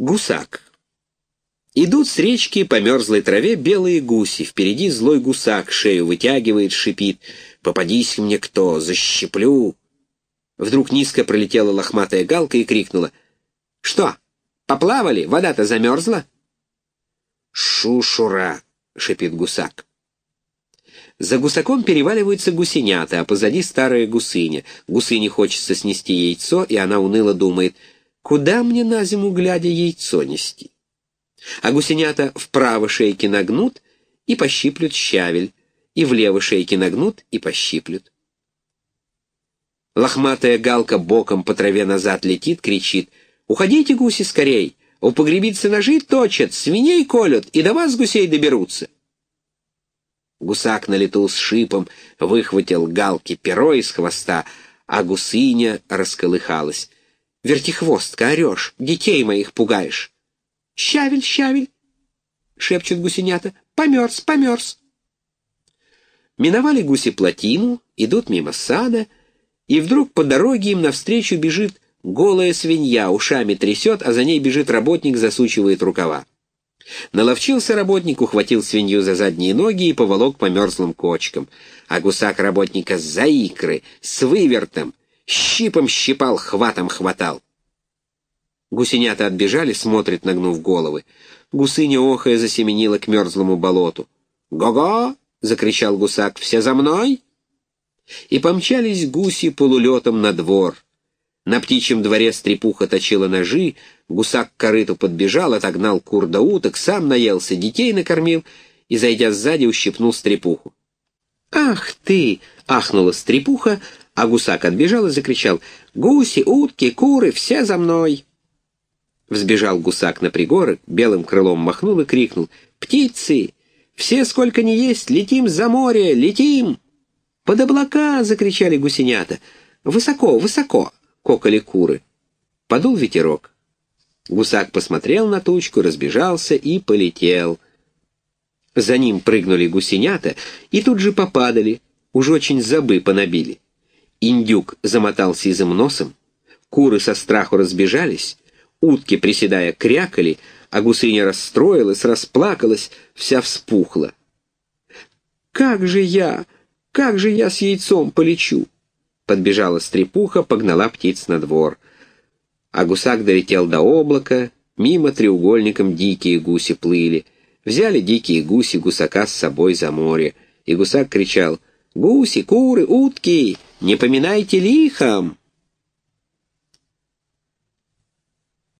Гусак. Идут с речки по мерзлой траве белые гуси. Впереди злой гусак шею вытягивает, шипит. «Попадись мне кто, защиплю!» Вдруг низко пролетела лохматая галка и крикнула. «Что, поплавали? Вода-то замерзла?» «Шушура!» — шипит гусак. За гусаком переваливаются гусенята, а позади старая гусыня. Гусыне хочется снести яйцо, и она уныло думает — Куда мне на зиму, глядя, яйцо нести? А гусенята вправо шейки нагнут и пощиплют щавель, и влево шейки нагнут и пощиплют. Лохматая галка боком по траве назад летит, кричит «Уходите, гуси, скорей! У погребицы ножи точат, свиней колют, и до вас гусей доберутся!» Гусак на лету с шипом выхватил галки перо из хвоста, а гусыня расколыхалась. Вертихвостка, орешь, детей моих пугаешь. Щавель, щавель, шепчут гусенята, померз, померз. Миновали гуси плотину, идут мимо сада, и вдруг по дороге им навстречу бежит голая свинья, ушами трясет, а за ней бежит работник, засучивает рукава. Наловчился работник, ухватил свинью за задние ноги и поволок по мерзлым кочкам. А гусак работника за икры, с вывертом, Щипом щипал, хватом хватал. Гусенята отбежали, смотрят, нагнув головы. Гусыня охая засеменила к мерзлому болоту. «Го-го!» — закричал гусак. «Все за мной!» И помчались гуси полулетом на двор. На птичьем дворе стрепуха точила ножи, гусак к корыту подбежал, отогнал кур до уток, сам наелся, детей накормил и, зайдя сзади, ущипнул стрепуху. «Ах ты!» — ахнула стрепуха, а гусак отбежал и закричал «Гуси, утки, куры, все за мной!» Взбежал гусак на пригорок, белым крылом махнул и крикнул «Птицы! Все, сколько ни есть, летим за море, летим!» «Под облака!» — закричали гусенята. «Высоко, высоко!» — кокали куры. Подул ветерок. Гусак посмотрел на тучку, разбежался и полетел. За ним прыгнули гусенята и тут же попадали, уж очень забы понабили. Индюк замотал сизым носом, куры со страху разбежались, утки, приседая, крякали, а гусыня расстроилась, расплакалась, вся вспухла. «Как же я, как же я с яйцом полечу?» Подбежала стрепуха, погнала птиц на двор. А гусак долетел до облака, мимо треугольником дикие гуси плыли. Взяли дикие гуси гусака с собой за море, и гусак кричал — Гуси, куры, утки, не поминайте лихом!»